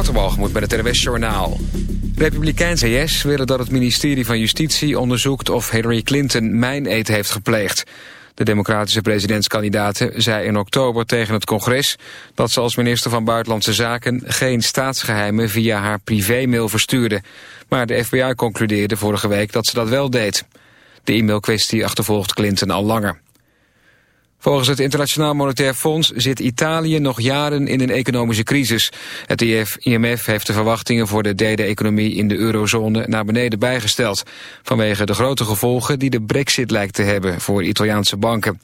Waterbalgemoed bij het RWS Journaal. Republikein CS willen dat het ministerie van Justitie onderzoekt of Hillary Clinton mijn heeft gepleegd. De democratische presidentskandidaten zei in oktober tegen het congres... dat ze als minister van Buitenlandse Zaken geen staatsgeheimen via haar privémail verstuurde. Maar de FBI concludeerde vorige week dat ze dat wel deed. De e-mailkwestie achtervolgt Clinton al langer. Volgens het Internationaal Monetair Fonds zit Italië nog jaren in een economische crisis. Het IMF heeft de verwachtingen voor de derde economie in de eurozone naar beneden bijgesteld. Vanwege de grote gevolgen die de brexit lijkt te hebben voor Italiaanse banken.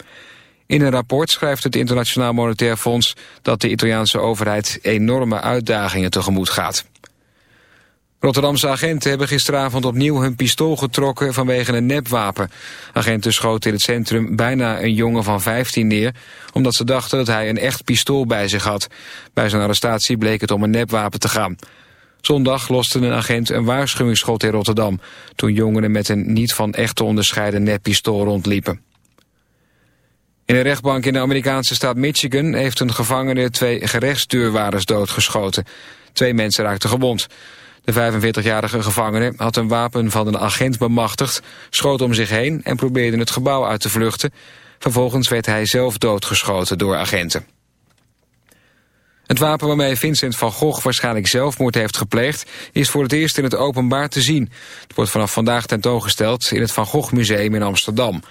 In een rapport schrijft het Internationaal Monetair Fonds dat de Italiaanse overheid enorme uitdagingen tegemoet gaat. Rotterdamse agenten hebben gisteravond opnieuw hun pistool getrokken vanwege een nepwapen. Agenten schoten in het centrum bijna een jongen van 15 neer... omdat ze dachten dat hij een echt pistool bij zich had. Bij zijn arrestatie bleek het om een nepwapen te gaan. Zondag loste een agent een waarschuwingsschot in Rotterdam... toen jongeren met een niet van echt te onderscheiden neppistool rondliepen. In een rechtbank in de Amerikaanse staat Michigan... heeft een gevangene twee gerechtsdeurwaarders doodgeschoten. Twee mensen raakten gewond. De 45-jarige gevangene had een wapen van een agent bemachtigd, schoot om zich heen en probeerde het gebouw uit te vluchten. Vervolgens werd hij zelf doodgeschoten door agenten. Het wapen waarmee Vincent van Gogh waarschijnlijk zelfmoord heeft gepleegd... is voor het eerst in het openbaar te zien. Het wordt vanaf vandaag tentoongesteld in het Van Gogh Museum in Amsterdam.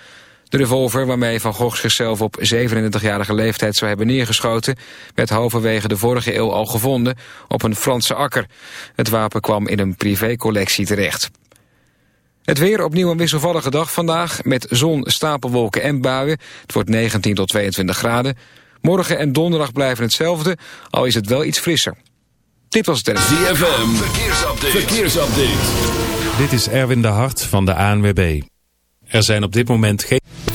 De revolver waarmee Van Gogh zichzelf op 37-jarige leeftijd zou hebben neergeschoten... werd halverwege de vorige eeuw al gevonden op een Franse akker. Het wapen kwam in een privécollectie terecht. Het weer opnieuw een wisselvallige dag vandaag... met zon, stapelwolken en buien. Het wordt 19 tot 22 graden. Morgen en donderdag blijven hetzelfde, al is het wel iets frisser. Dit was het ZFM, verkeersupdate. verkeersupdate. Dit is Erwin de Hart van de ANWB. Er zijn op dit moment geen...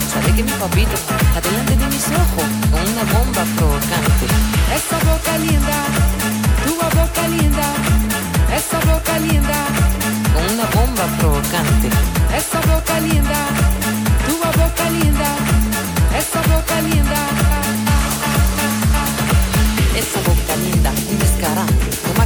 Sabe que mi papito, adelante de mis ojos, con una bomba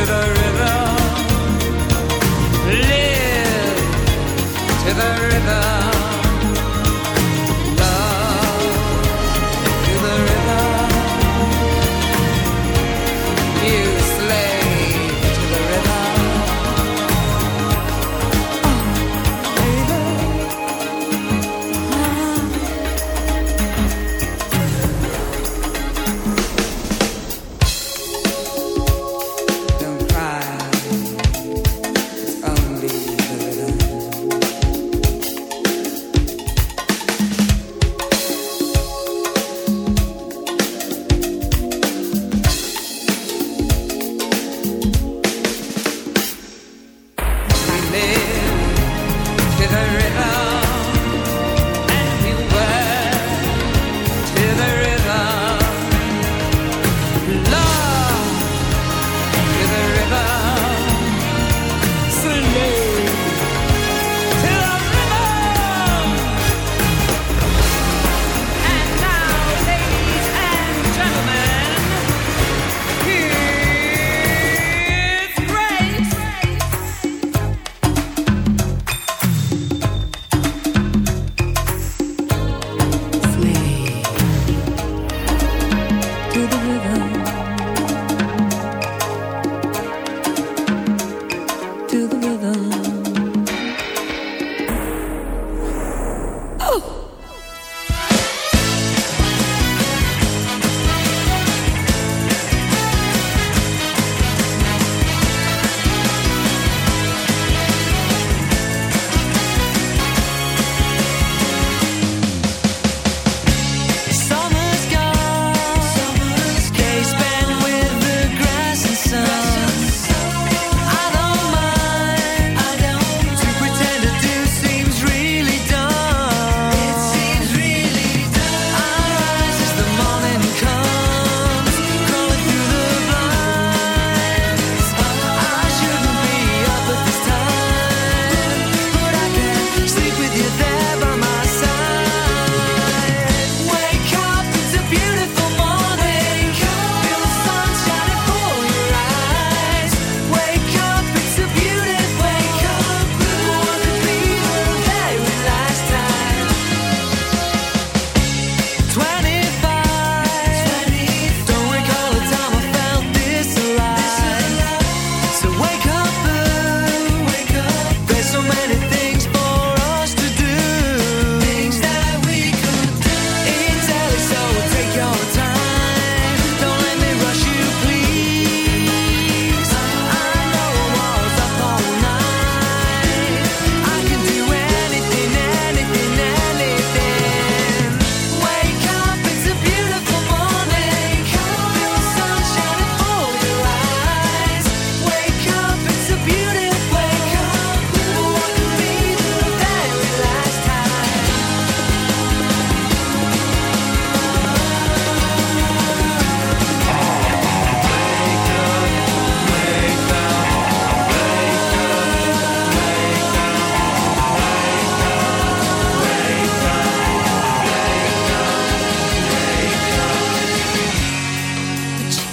should I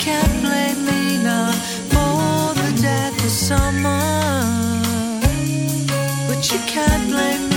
can't blame me for the death of summer, but you can't blame me.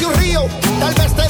que un tal vez te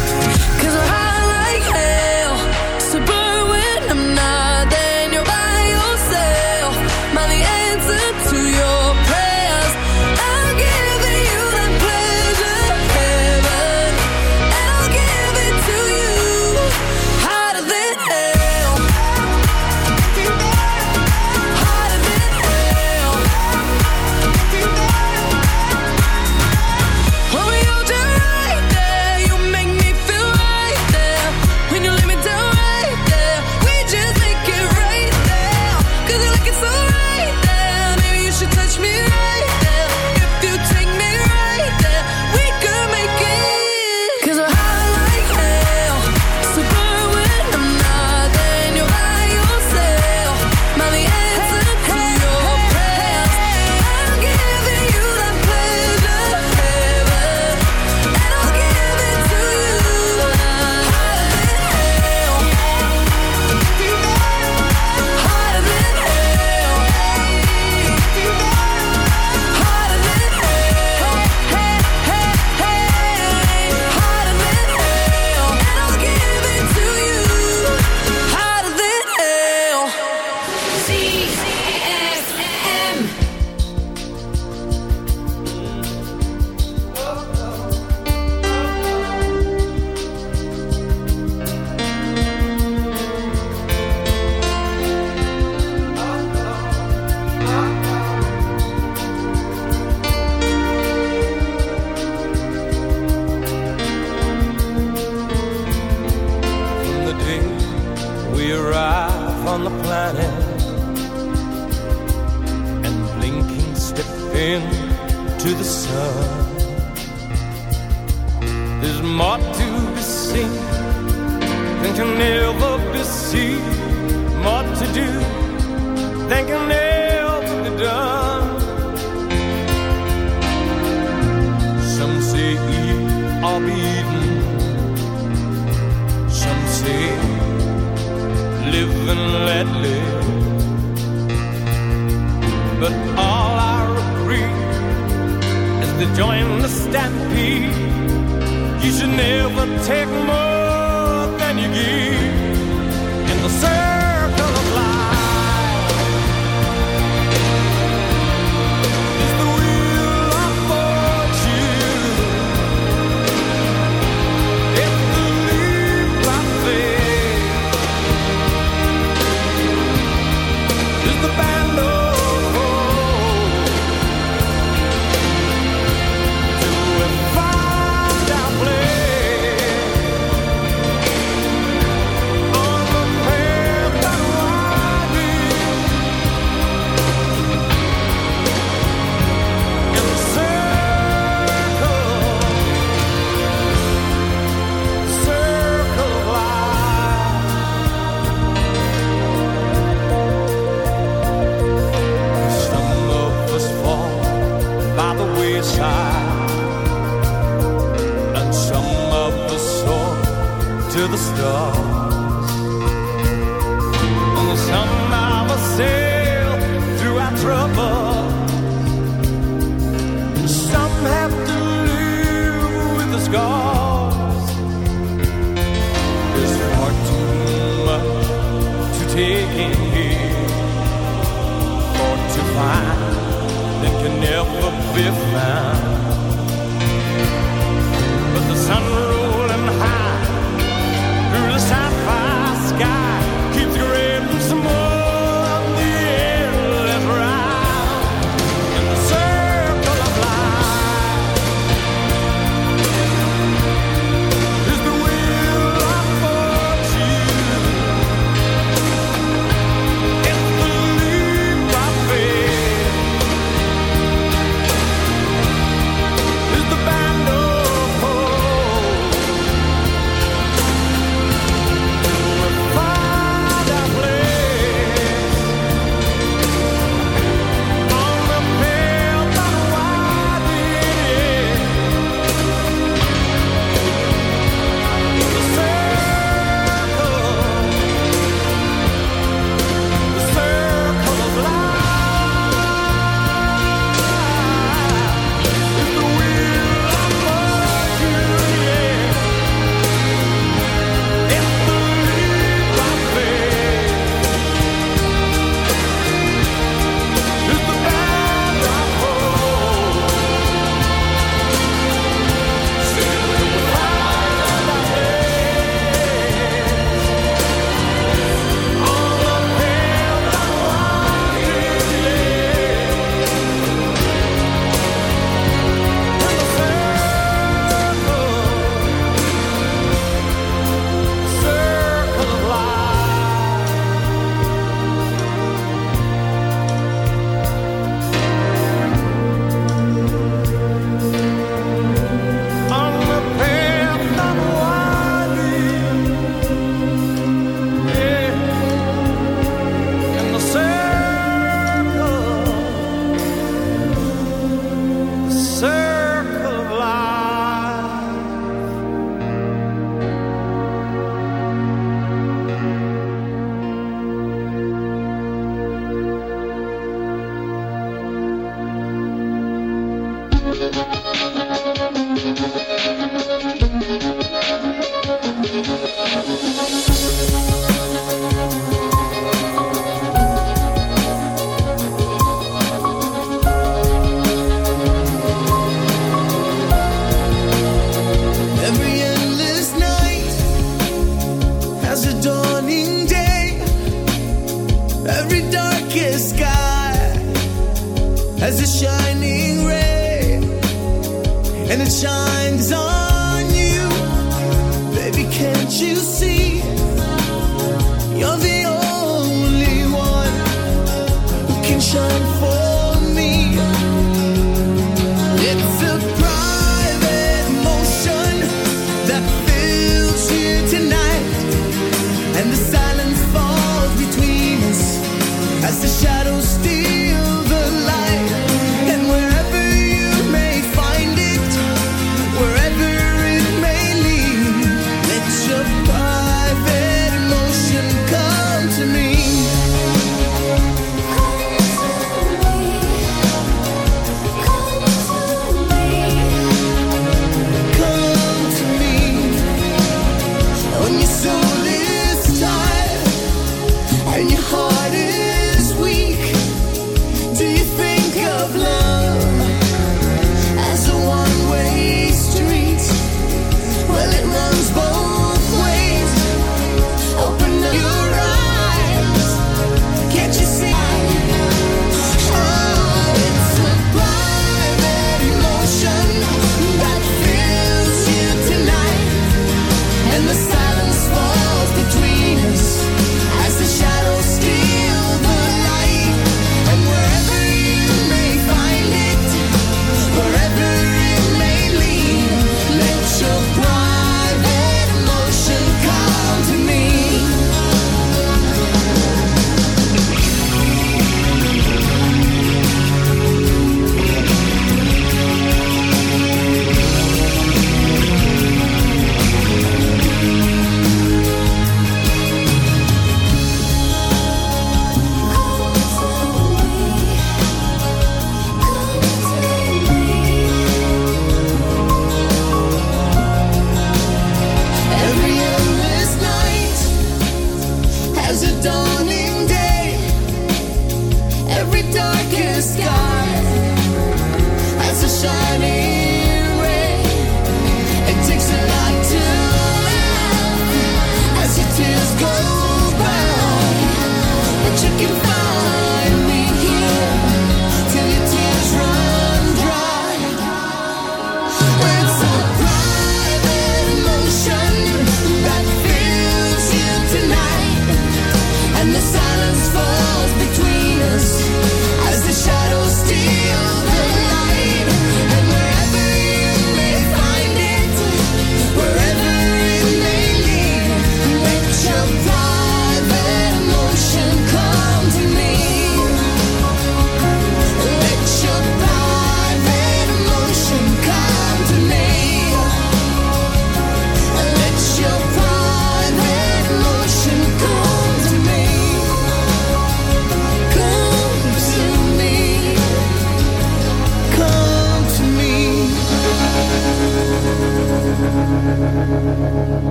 attention.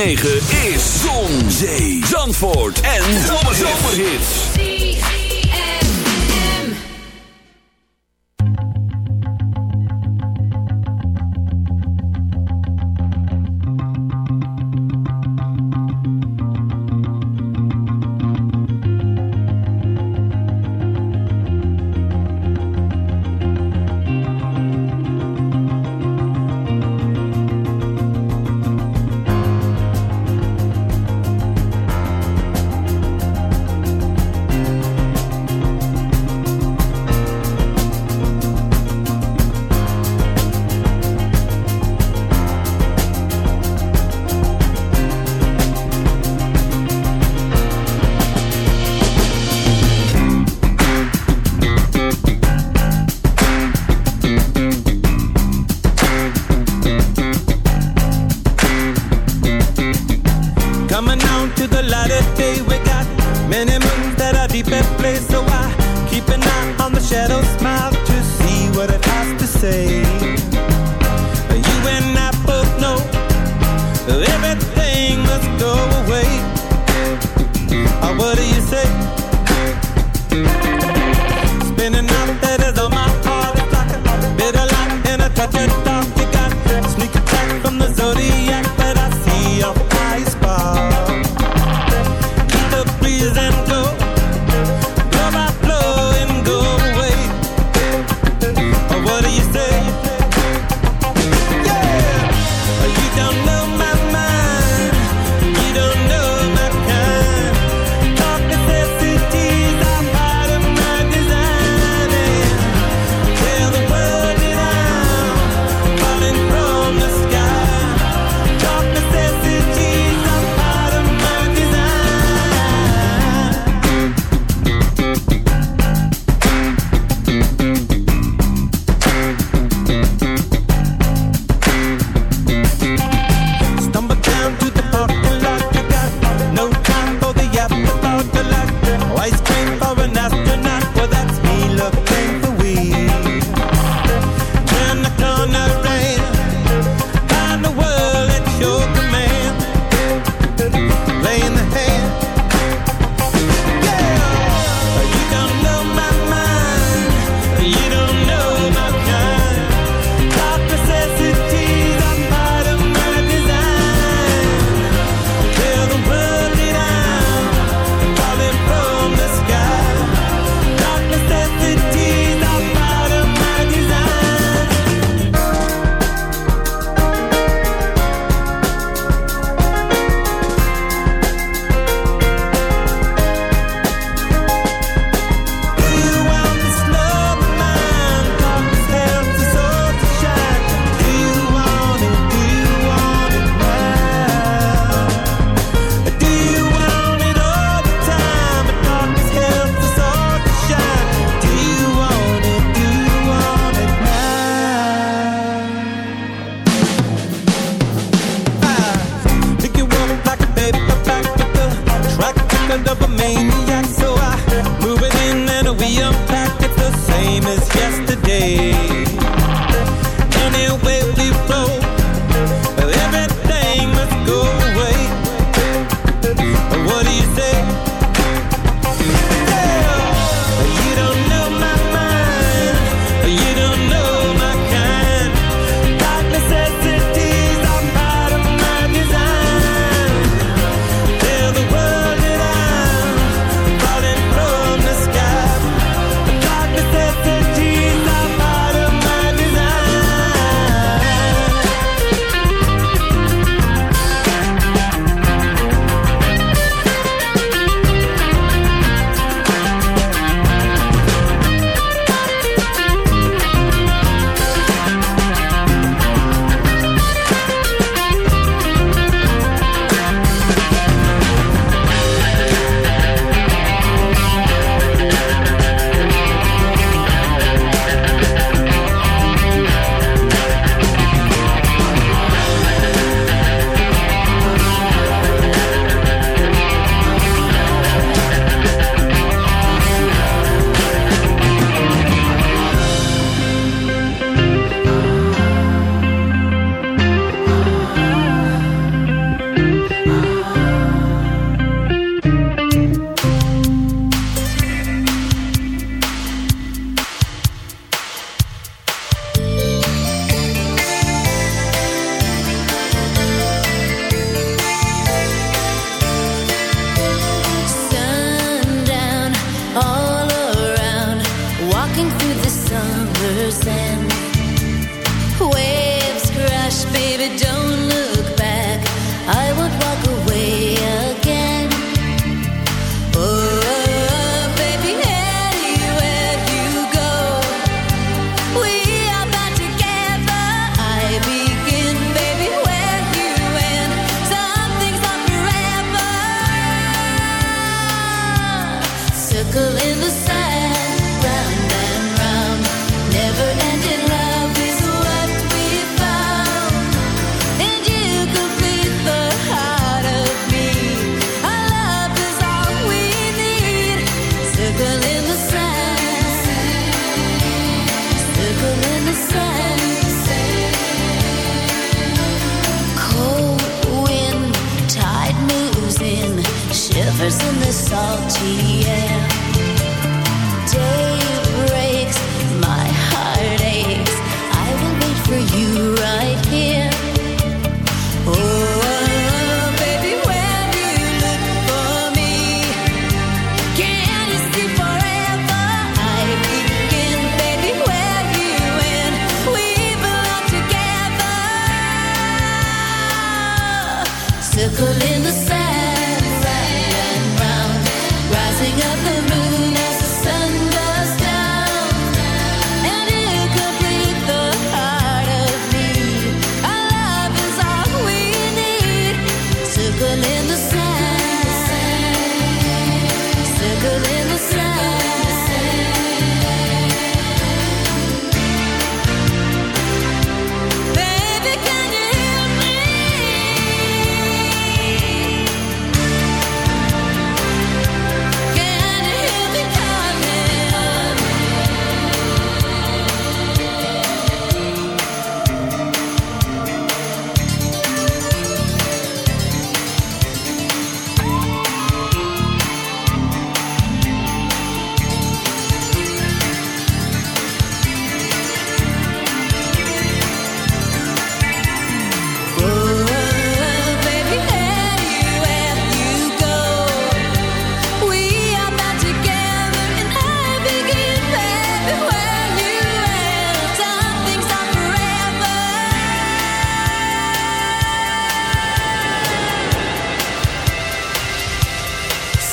106.9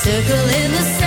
circle in the sun.